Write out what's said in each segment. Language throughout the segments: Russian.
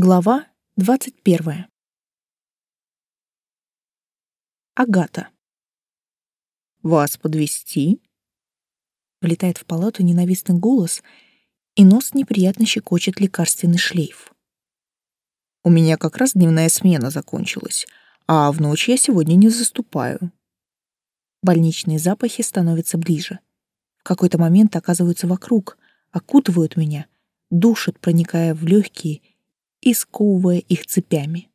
Глава 21. Агата. «Вас подвести? Влетает в палату ненавистный голос, и нос неприятно щекочет лекарственный шлейф. «У меня как раз дневная смена закончилась, а в ночь я сегодня не заступаю». Больничные запахи становятся ближе. В какой-то момент оказываются вокруг, окутывают меня, душат, проникая в легкие и сковывая их цепями.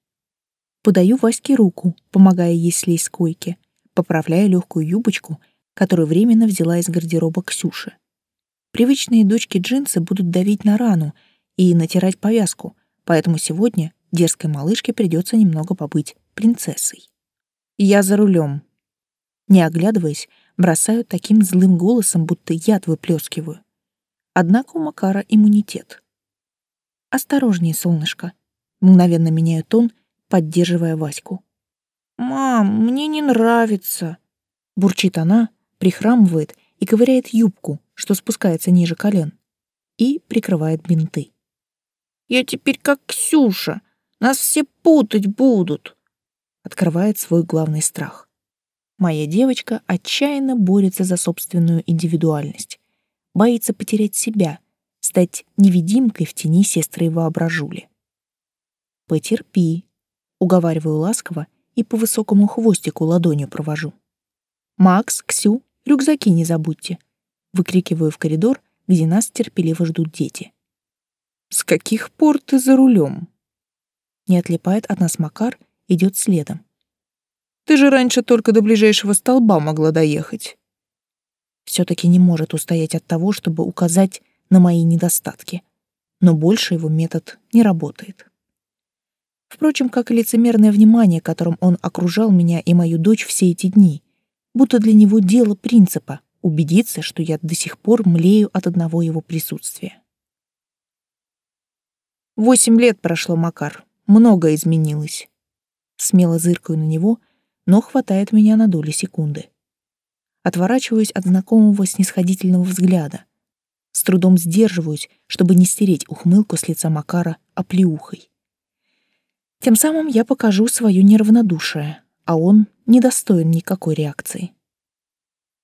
Подаю Ваське руку, помогая ей слезть с койки, поправляя легкую юбочку, которую временно взяла из гардероба Ксюши. Привычные дочки джинсы будут давить на рану и натирать повязку, поэтому сегодня дерзкой малышке придется немного побыть принцессой. Я за рулем. Не оглядываясь, бросаю таким злым голосом, будто яд выплескиваю. Однако у Макара иммунитет. «Осторожнее, солнышко». Мгновенно меняю тон, поддерживая Ваську. «Мам, мне не нравится», — бурчит она, прихрамывает и ковыряет юбку, что спускается ниже колен, и прикрывает бинты. «Я теперь как Ксюша, нас все путать будут», — открывает свой главный страх. Моя девочка отчаянно борется за собственную индивидуальность, боится потерять себя, стать невидимкой в тени сестры воображули. «Потерпи», — уговариваю ласково и по высокому хвостику ладонью провожу. «Макс, Ксю, рюкзаки не забудьте», — выкрикиваю в коридор, где нас терпеливо ждут дети. «С каких пор ты за рулем?» Не отлипает от нас Макар, идет следом. «Ты же раньше только до ближайшего столба могла доехать». Все-таки не может устоять от того, чтобы указать на мои недостатки. Но больше его метод не работает. Впрочем, как и лицемерное внимание, которым он окружал меня и мою дочь все эти дни, будто для него дело принципа убедиться, что я до сих пор млею от одного его присутствия. Восемь лет прошло, Макар, многое изменилось. Смело зыркаю на него, но хватает меня на доли секунды. Отворачиваюсь от знакомого снисходительного взгляда, с трудом сдерживаюсь, чтобы не стереть ухмылку с лица Макара оплеухой. Тем самым я покажу свое неравнодушие, а он недостоин никакой реакции.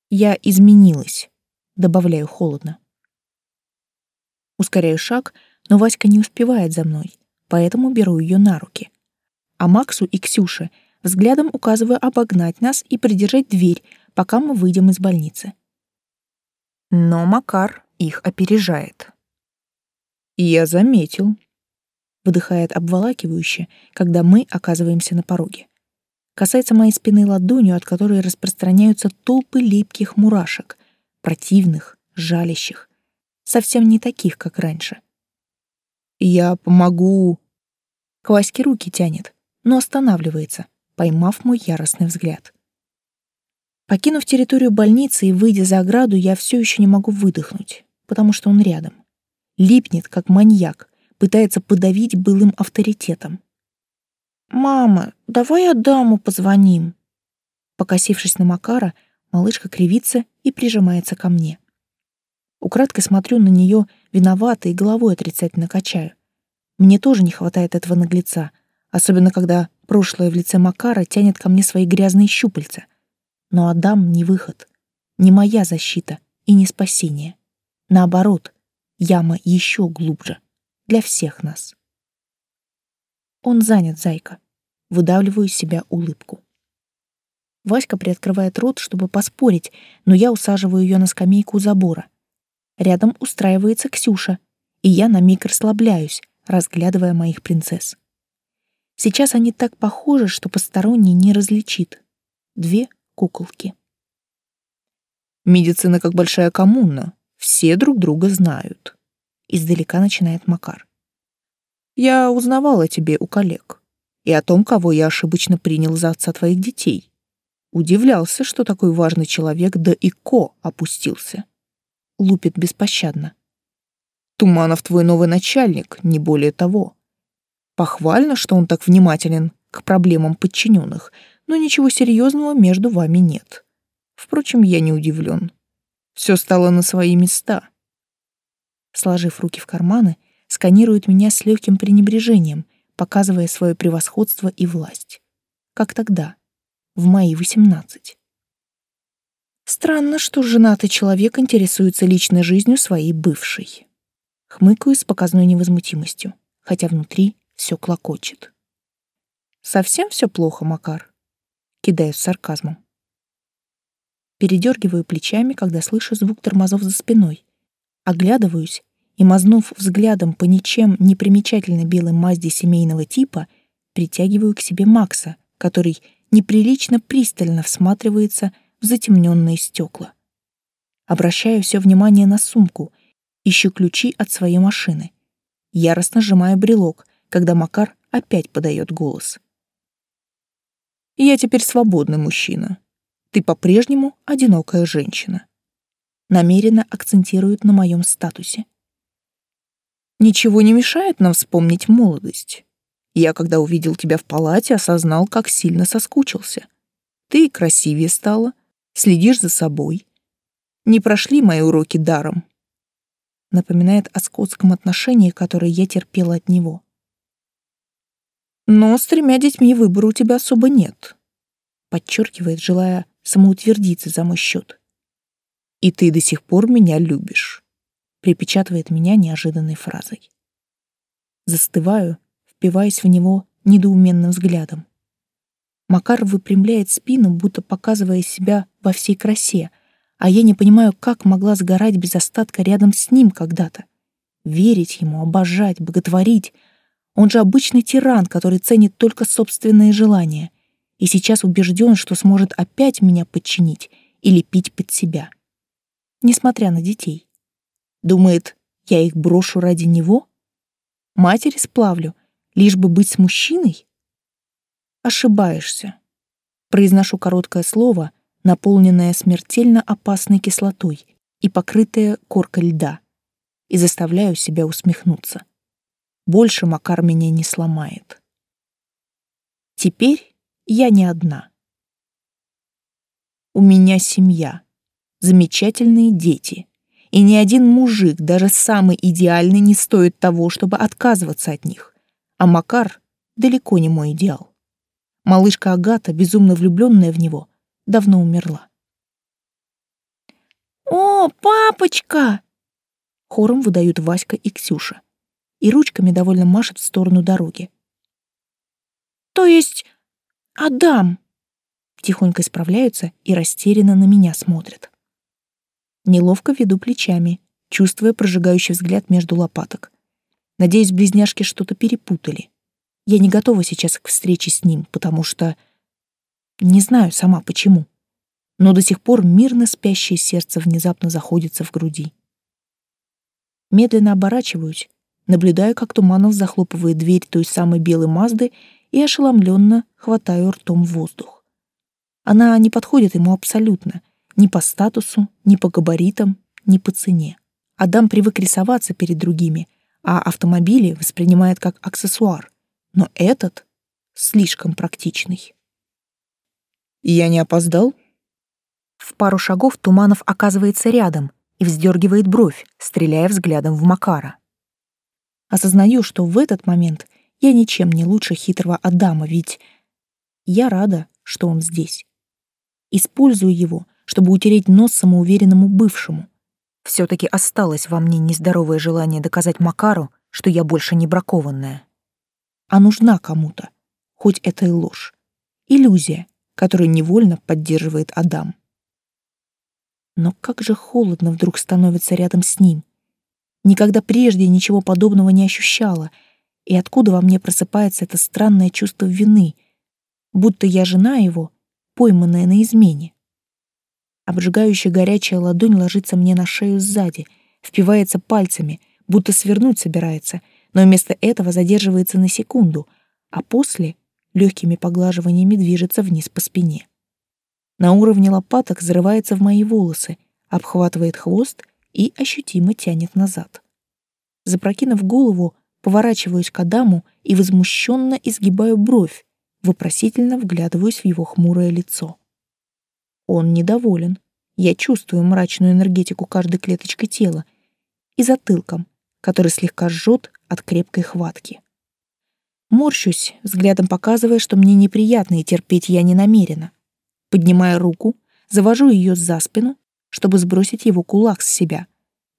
Я изменилась, добавляю холодно. Ускоряю шаг, но Васька не успевает за мной, поэтому беру ее на руки. А Максу и Ксюше взглядом указываю обогнать нас и придержать дверь, пока мы выйдем из больницы. Но Макар их опережает. «Я заметил», — выдыхает обволакивающе, когда мы оказываемся на пороге. Касается моей спины ладонью, от которой распространяются толпы липких мурашек, противных, жалящих, совсем не таких, как раньше. «Я помогу...» К Ваське руки тянет, но останавливается, поймав мой яростный взгляд. Покинув территорию больницы и выйдя за ограду, я все еще не могу выдохнуть потому что он рядом. Липнет, как маньяк, пытается подавить былым авторитетом. «Мама, давай Адаму позвоним». Покосившись на Макара, малышка кривится и прижимается ко мне. Украдкой смотрю на нее виновато и головой отрицательно качаю. Мне тоже не хватает этого наглеца, особенно когда прошлое в лице Макара тянет ко мне свои грязные щупальца. Но Адам не выход, не моя защита и не спасение. Наоборот, яма еще глубже. Для всех нас. Он занят, зайка. Выдавливаю из себя улыбку. Васька приоткрывает рот, чтобы поспорить, но я усаживаю ее на скамейку у забора. Рядом устраивается Ксюша, и я на миг расслабляюсь, разглядывая моих принцесс. Сейчас они так похожи, что посторонний не различит. Две куколки. Медицина как большая коммуна, все друг друга знают. Издалека начинает Макар. Я узнавал о тебе у коллег и о том, кого я ошибочно принял за отца твоих детей. Удивлялся, что такой важный человек до ИКО опустился. Лупит беспощадно. Туманов твой новый начальник, не более того. Похвально, что он так внимателен к проблемам подчиненных, но ничего серьезного между вами нет. Впрочем, я не удивлен. Все стало на свои места. Сложив руки в карманы, сканирует меня с легким пренебрежением, показывая свое превосходство и власть. Как тогда, в мои восемнадцать. Странно, что женатый человек интересуется личной жизнью своей бывшей. Хмыкаю с показной невозмутимостью, хотя внутри все клокочет. Совсем все плохо, Макар? Кидаю с сарказмом. Передергиваю плечами, когда слышу звук тормозов за спиной. Оглядываюсь и, мазнув взглядом по ничем не примечательной белой Мазде семейного типа, притягиваю к себе Макса, который неприлично пристально всматривается в затемненные стекла. Обращаю все внимание на сумку, ищу ключи от своей машины. Яростно сжимаю брелок, когда Макар опять подает голос. «Я теперь свободный мужчина. Ты по-прежнему одинокая женщина». Намеренно акцентирует на моем статусе. «Ничего не мешает нам вспомнить молодость. Я, когда увидел тебя в палате, осознал, как сильно соскучился. Ты красивее стала, следишь за собой. Не прошли мои уроки даром. Напоминает о скотском отношении, которое я терпела от него. Но с тремя детьми выбора у тебя особо нет. Подчеркивает, желая самоутвердиться за мой счет. И ты до сих пор меня любишь. Припечатывает меня неожиданной фразой. Застываю, впиваясь в него недоуменным взглядом. Макар выпрямляет спину, будто показывая себя во всей красе, а я не понимаю, как могла сгорать без остатка рядом с ним когда-то. Верить ему, обожать, боготворить. Он же обычный тиран, который ценит только собственные желания, и сейчас убежден, что сможет опять меня подчинить или пить под себя. Несмотря на детей. Думает, я их брошу ради него? Матери сплавлю, лишь бы быть с мужчиной? Ошибаешься. Произношу короткое слово, наполненное смертельно опасной кислотой и покрытое коркой льда, и заставляю себя усмехнуться. Больше Макар меня не сломает. Теперь я не одна. У меня семья, замечательные дети, и ни один мужик, даже самый идеальный, не стоит того, чтобы отказываться от них. А Макар далеко не мой идеал. Малышка Агата, безумно влюбленная в него, давно умерла. «О, папочка!» Хором выдают Васька и Ксюша. И ручками довольно машут в сторону дороги. «То есть Адам?» Тихонько исправляются и растерянно на меня смотрят. Неловко веду плечами, чувствуя прожигающий взгляд между лопаток. Надеюсь, близняшки что-то перепутали. Я не готова сейчас к встрече с ним, потому что... Не знаю сама почему. Но до сих пор мирно спящее сердце внезапно заходится в груди. Медленно оборачиваюсь, наблюдаю, как Туманов захлопывает дверь той самой белой Мазды и ошеломленно хватаю ртом воздух. Она не подходит ему абсолютно, ни по статусу, ни по габаритам, ни по цене. Адам привык рисоваться перед другими, а автомобили воспринимает как аксессуар но этот слишком практичный. «Я не опоздал?» В пару шагов Туманов оказывается рядом и вздергивает бровь, стреляя взглядом в Макара. Осознаю, что в этот момент я ничем не лучше хитрого Адама, ведь я рада, что он здесь. Использую его, чтобы утереть нос самоуверенному бывшему. все таки осталось во мне нездоровое желание доказать Макару, что я больше не бракованная а нужна кому-то, хоть это и ложь. Иллюзия, которую невольно поддерживает Адам. Но как же холодно вдруг становится рядом с ним. Никогда прежде ничего подобного не ощущала, и откуда во мне просыпается это странное чувство вины, будто я жена его, пойманная на измене. Обжигающая горячая ладонь ложится мне на шею сзади, впивается пальцами, будто свернуть собирается — но вместо этого задерживается на секунду, а после легкими поглаживаниями движется вниз по спине. На уровне лопаток взрывается в мои волосы, обхватывает хвост и ощутимо тянет назад. Запрокинув голову, поворачиваюсь к Адаму и возмущенно изгибаю бровь, вопросительно вглядываюсь в его хмурое лицо. Он недоволен. Я чувствую мрачную энергетику каждой клеточкой тела и затылком, который слегка жжет от крепкой хватки. Морщусь, взглядом показывая, что мне неприятно и терпеть я не намерена. Поднимая руку, завожу ее за спину, чтобы сбросить его кулак с себя,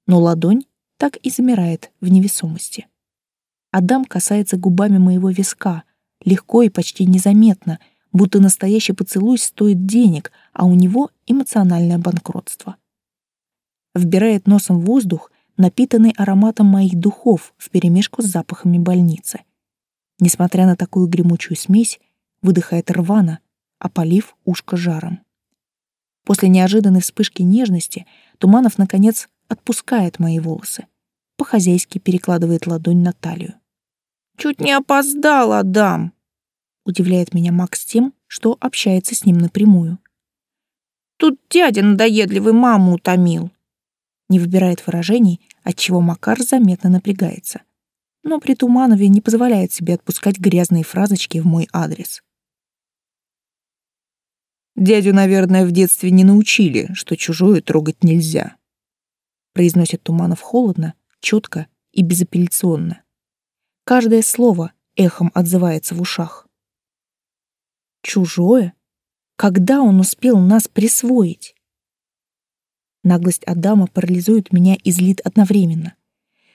но ладонь так и замирает в невесомости. Адам касается губами моего виска, легко и почти незаметно, будто настоящий поцелуй стоит денег, а у него эмоциональное банкротство. Вбирает носом воздух, напитанный ароматом моих духов вперемешку с запахами больницы. Несмотря на такую гремучую смесь, выдыхает рвано, опалив ушко жаром. После неожиданной вспышки нежности Туманов, наконец, отпускает мои волосы, по-хозяйски перекладывает ладонь на талию. «Чуть не опоздал, Адам!» Удивляет меня Макс тем, что общается с ним напрямую. «Тут дядя надоедливый маму утомил!» Не выбирает выражений, отчего Макар заметно напрягается. Но при Туманове не позволяет себе отпускать грязные фразочки в мой адрес. Дядю, наверное, в детстве не научили, что чужое трогать нельзя. Произносит Туманов холодно, четко и безапелляционно. Каждое слово эхом отзывается в ушах. Чужое? Когда он успел нас присвоить? Наглость Адама парализует меня и злит одновременно.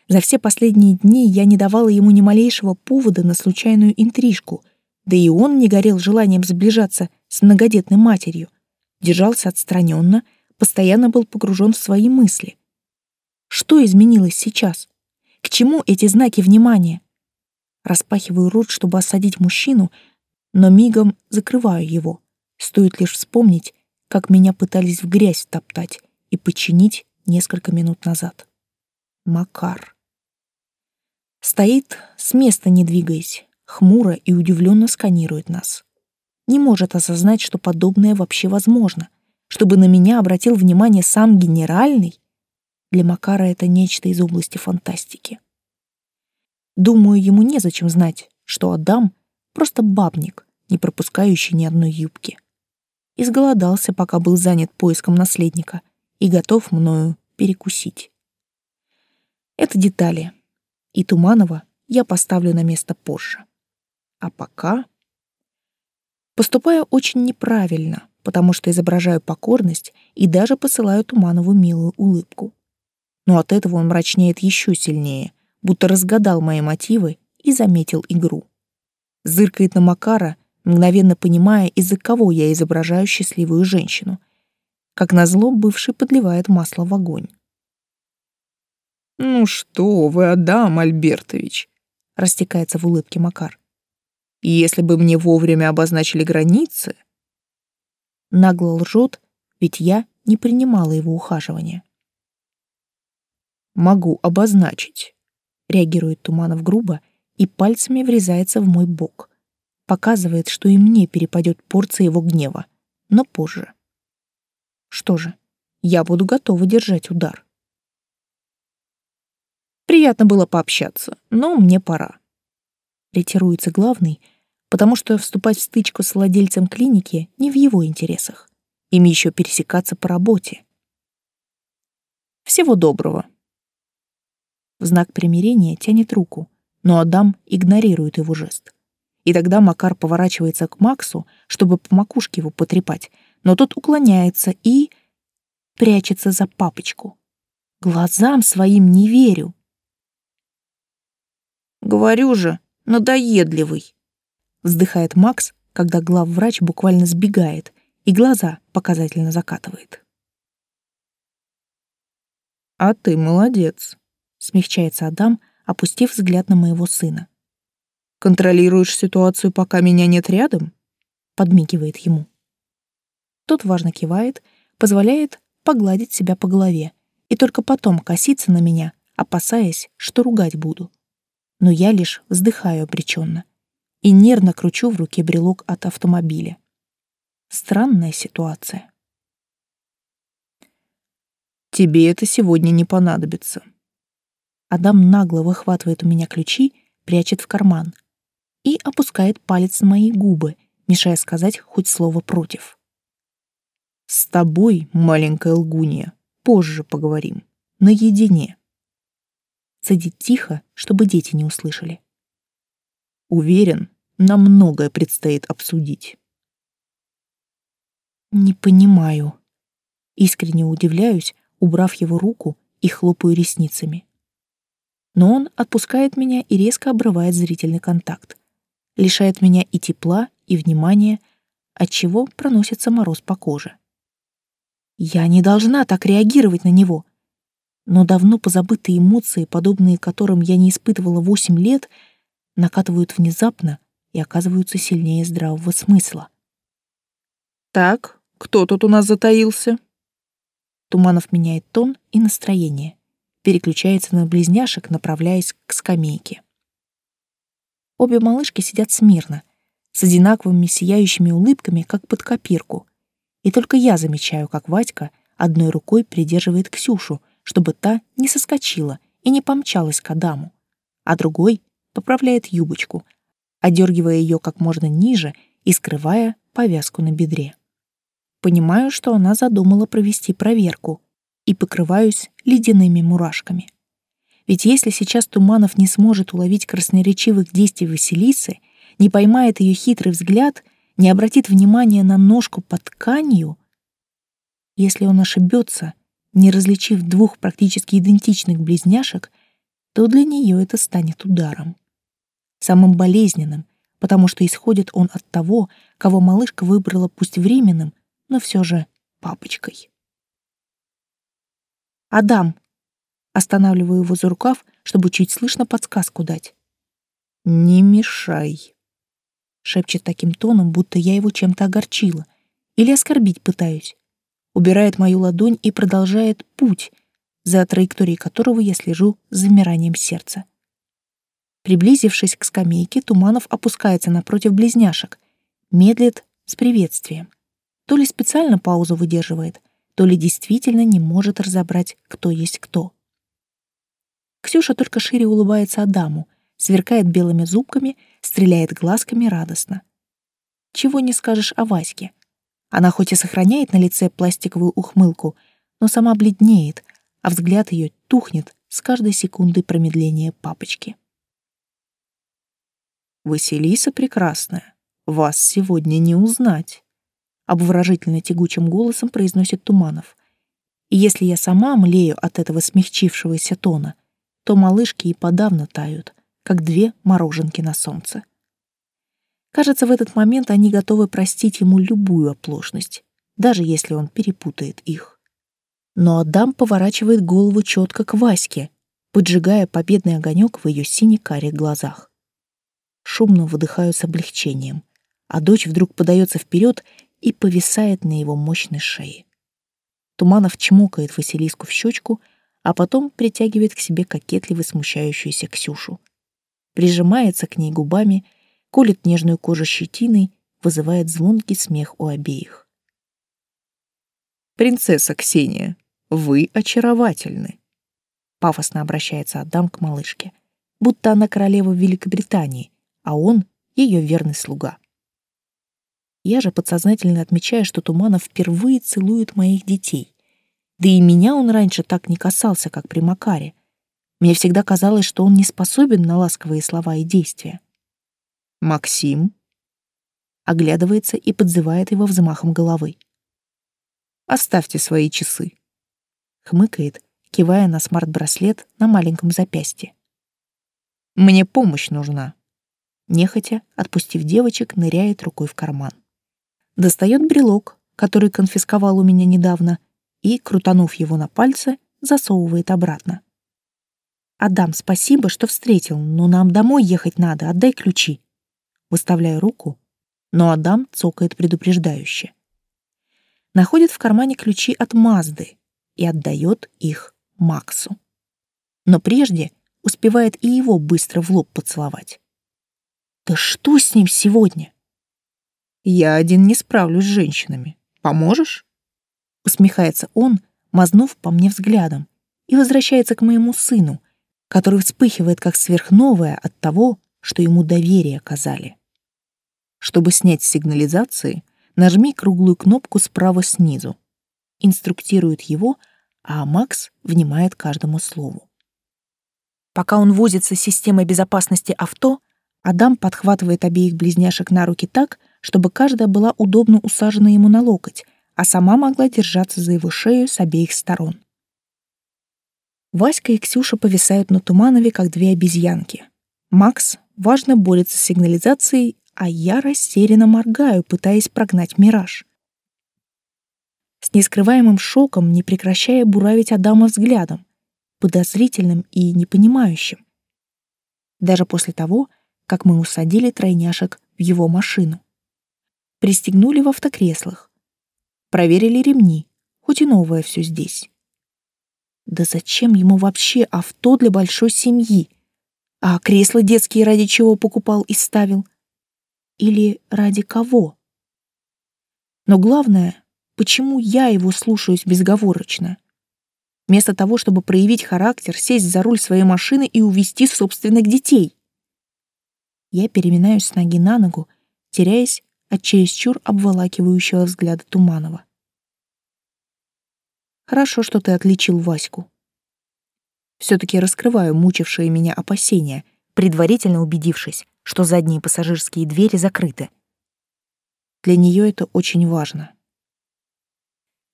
За все последние дни я не давала ему ни малейшего повода на случайную интрижку, да и он не горел желанием сближаться с многодетной матерью, держался отстраненно, постоянно был погружен в свои мысли. Что изменилось сейчас? К чему эти знаки внимания? Распахиваю рот, чтобы осадить мужчину, но мигом закрываю его. Стоит лишь вспомнить, как меня пытались в грязь топтать и починить несколько минут назад. Макар. Стоит, с места не двигаясь, хмуро и удивленно сканирует нас не может осознать, что подобное вообще возможно. Чтобы на меня обратил внимание сам генеральный, для Макара это нечто из области фантастики. Думаю, ему незачем знать, что Адам — просто бабник, не пропускающий ни одной юбки. Изголодался, пока был занят поиском наследника, и готов мною перекусить. Это детали, и Туманова я поставлю на место позже. А пока... Поступаю очень неправильно, потому что изображаю покорность и даже посылаю Туманову милую улыбку. Но от этого он мрачнеет еще сильнее, будто разгадал мои мотивы и заметил игру. Зыркает на Макара, мгновенно понимая, из-за кого я изображаю счастливую женщину. Как назло, бывший подливает масло в огонь. «Ну что вы, Адам Альбертович!» — растекается в улыбке Макар. Если бы мне вовремя обозначили границы... Нагло лжет, ведь я не принимала его ухаживания. «Могу обозначить», — реагирует Туманов грубо и пальцами врезается в мой бок. Показывает, что и мне перепадет порция его гнева, но позже. Что же, я буду готова держать удар. Приятно было пообщаться, но мне пора. Ретируется главный — потому что вступать в стычку с владельцем клиники не в его интересах. Им еще пересекаться по работе. Всего доброго. В знак примирения тянет руку, но Адам игнорирует его жест. И тогда Макар поворачивается к Максу, чтобы по макушке его потрепать, но тот уклоняется и прячется за папочку. Глазам своим не верю. Говорю же, надоедливый вздыхает Макс, когда главврач буквально сбегает и глаза показательно закатывает. «А ты молодец», — смягчается Адам, опустив взгляд на моего сына. «Контролируешь ситуацию, пока меня нет рядом?» — подмигивает ему. Тот важно кивает, позволяет погладить себя по голове и только потом коситься на меня, опасаясь, что ругать буду. Но я лишь вздыхаю обреченно и нервно кручу в руке брелок от автомобиля. Странная ситуация. «Тебе это сегодня не понадобится». Адам нагло выхватывает у меня ключи, прячет в карман и опускает палец на мои губы, мешая сказать хоть слово против. «С тобой, маленькая лгунья, позже поговорим, наедине». цедит тихо, чтобы дети не услышали. Уверен, нам многое предстоит обсудить. Не понимаю. Искренне удивляюсь, убрав его руку и хлопаю ресницами. Но он отпускает меня и резко обрывает зрительный контакт. Лишает меня и тепла, и внимания, отчего проносится мороз по коже. Я не должна так реагировать на него. Но давно позабытые эмоции, подобные которым я не испытывала восемь лет, накатывают внезапно и оказываются сильнее здравого смысла. «Так, кто тут у нас затаился?» Туманов меняет тон и настроение, переключается на близняшек, направляясь к скамейке. Обе малышки сидят смирно, с одинаковыми сияющими улыбками, как под копирку. И только я замечаю, как Вадька одной рукой придерживает Ксюшу, чтобы та не соскочила и не помчалась к Адаму, а другой поправляет юбочку, одергивая ее как можно ниже и скрывая повязку на бедре. Понимаю, что она задумала провести проверку, и покрываюсь ледяными мурашками. Ведь если сейчас Туманов не сможет уловить красноречивых действий Василисы, не поймает ее хитрый взгляд, не обратит внимания на ножку под тканью, если он ошибется, не различив двух практически идентичных близняшек, то для нее это станет ударом. Самым болезненным, потому что исходит он от того, кого малышка выбрала пусть временным, но все же папочкой. «Адам!» Останавливаю его за рукав, чтобы чуть слышно подсказку дать. «Не мешай», — шепчет таким тоном, будто я его чем-то огорчила или оскорбить пытаюсь. Убирает мою ладонь и продолжает путь, за траекторией которого я слежу с замиранием сердца. Приблизившись к скамейке, Туманов опускается напротив близняшек, медлит с приветствием. То ли специально паузу выдерживает, то ли действительно не может разобрать, кто есть кто. Ксюша только шире улыбается Адаму, сверкает белыми зубками, стреляет глазками радостно. Чего не скажешь о Ваське. Она хоть и сохраняет на лице пластиковую ухмылку, но сама бледнеет, а взгляд ее тухнет с каждой секундой промедления папочки. «Василиса прекрасная, вас сегодня не узнать», — обворожительно тягучим голосом произносит Туманов. И если я сама млею от этого смягчившегося тона — то малышки и подавно тают, как две мороженки на солнце. Кажется, в этот момент они готовы простить ему любую оплошность, даже если он перепутает их. Но Адам поворачивает голову четко к Ваське, поджигая победный огонек в ее сине-карих глазах. Шумно выдыхаю с облегчением, а дочь вдруг подается вперед и повисает на его мощной шее. Туманов чмокает Василиску в щечку — а потом притягивает к себе кокетливо смущающуюся Ксюшу. Прижимается к ней губами, колет нежную кожу щетиной, вызывает звонкий смех у обеих. «Принцесса Ксения, вы очаровательны!» Пафосно обращается Адам к малышке, будто она королева Великобритании, а он — ее верный слуга. Я же подсознательно отмечаю, что Туманов впервые целует моих детей. Да и меня он раньше так не касался, как при Макаре. Мне всегда казалось, что он не способен на ласковые слова и действия. «Максим?» Оглядывается и подзывает его взмахом головы. «Оставьте свои часы», — хмыкает, кивая на смарт-браслет на маленьком запястье. «Мне помощь нужна». Нехотя, отпустив девочек, ныряет рукой в карман. Достает брелок, который конфисковал у меня недавно, и, крутанув его на пальце, засовывает обратно. «Адам, спасибо, что встретил, но нам домой ехать надо, отдай ключи». Выставляю руку, но Адам цокает предупреждающе. Находит в кармане ключи от Мазды и отдает их Максу. Но прежде успевает и его быстро в лоб поцеловать. «Да что с ним сегодня?» «Я один не справлюсь с женщинами. Поможешь?» Усмехается он, мазнув по мне взглядом, и возвращается к моему сыну, который вспыхивает как сверхновая от того, что ему доверие оказали. Чтобы снять сигнализации, нажми круглую кнопку справа снизу. Инструктирует его, а Макс внимает каждому слову. Пока он возится с системой безопасности авто, Адам подхватывает обеих близняшек на руки так, чтобы каждая была удобно усажена ему на локоть, а сама могла держаться за его шею с обеих сторон. Васька и Ксюша повисают на Туманове, как две обезьянки. Макс важно борется с сигнализацией, а я растерянно моргаю, пытаясь прогнать мираж. С нескрываемым шоком, не прекращая буравить Адама взглядом, подозрительным и непонимающим. Даже после того, как мы усадили тройняшек в его машину. Пристегнули в автокреслах. Проверили ремни, хоть и новое все здесь. Да зачем ему вообще авто для большой семьи? А кресла детские ради чего покупал и ставил? Или ради кого? Но главное, почему я его слушаюсь безговорочно? Вместо того, чтобы проявить характер, сесть за руль своей машины и увести собственных детей. Я переминаюсь с ноги на ногу, теряясь от чересчур обволакивающего взгляда Туманова. Хорошо, что ты отличил Ваську. Все-таки раскрываю мучившие меня опасения, предварительно убедившись, что задние пассажирские двери закрыты. Для нее это очень важно.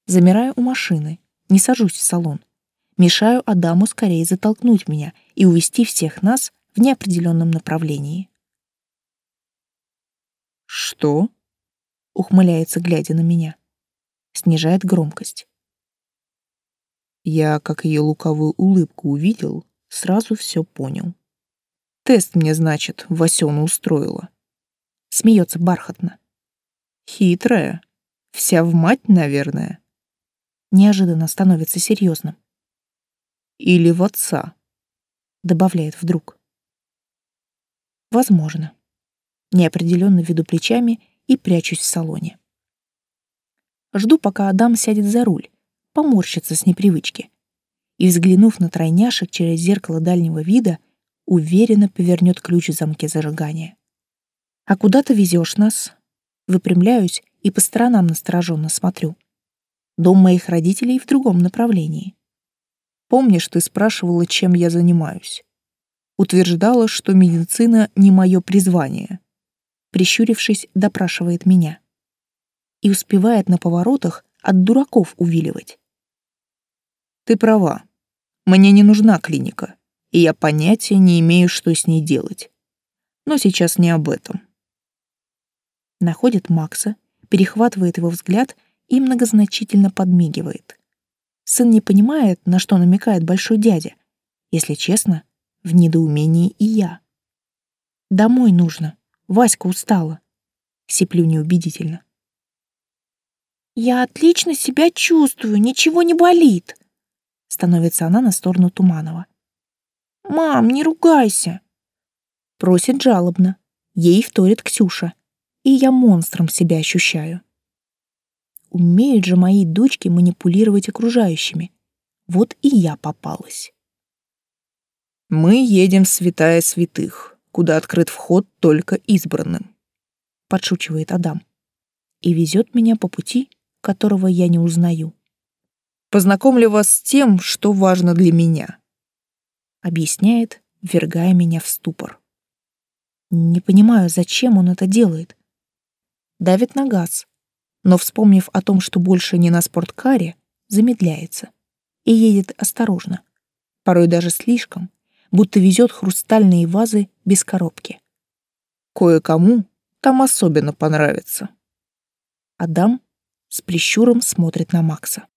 Замираю у машины, не сажусь в салон. Мешаю Адаму скорее затолкнуть меня и увести всех нас в неопределенном направлении. «Что?» — ухмыляется, глядя на меня. Снижает громкость. Я, как ее луковую улыбку увидел, сразу все понял. Тест мне, значит, Васёна устроила. Смеется бархатно. Хитрая. Вся в мать, наверное. Неожиданно становится серьезным. Или в отца. Добавляет вдруг. Возможно. Неопределенно веду плечами и прячусь в салоне. Жду, пока Адам сядет за руль, поморщится с непривычки. И, взглянув на тройняшек через зеркало дальнего вида, уверенно повернет ключ в замке зажигания. «А куда ты везешь нас?» Выпрямляюсь и по сторонам настороженно смотрю. Дом моих родителей в другом направлении. Помнишь, ты спрашивала, чем я занимаюсь? Утверждала, что медицина не мое призвание. Прищурившись, допрашивает меня. И успевает на поворотах от дураков увиливать. Ты права. Мне не нужна клиника, и я понятия не имею, что с ней делать. Но сейчас не об этом. Находит Макса, перехватывает его взгляд и многозначительно подмигивает. Сын не понимает, на что намекает большой дядя. Если честно, в недоумении и я. Домой нужно. Васька устала. Сиплю неубедительно. Я отлично себя чувствую, ничего не болит. Становится она на сторону Туманова. «Мам, не ругайся!» Просит жалобно. Ей вторит Ксюша. И я монстром себя ощущаю. Умеют же мои дочки манипулировать окружающими. Вот и я попалась. Мы едем в святая святых, куда открыт вход только избранным. Подшучивает Адам. И везет меня по пути, которого я не узнаю. Познакомлю вас с тем, что важно для меня. Объясняет, ввергая меня в ступор. Не понимаю, зачем он это делает. Давит на газ, но, вспомнив о том, что больше не на спорткаре, замедляется и едет осторожно, порой даже слишком, будто везет хрустальные вазы без коробки. Кое-кому там особенно понравится. Адам с прищуром смотрит на Макса.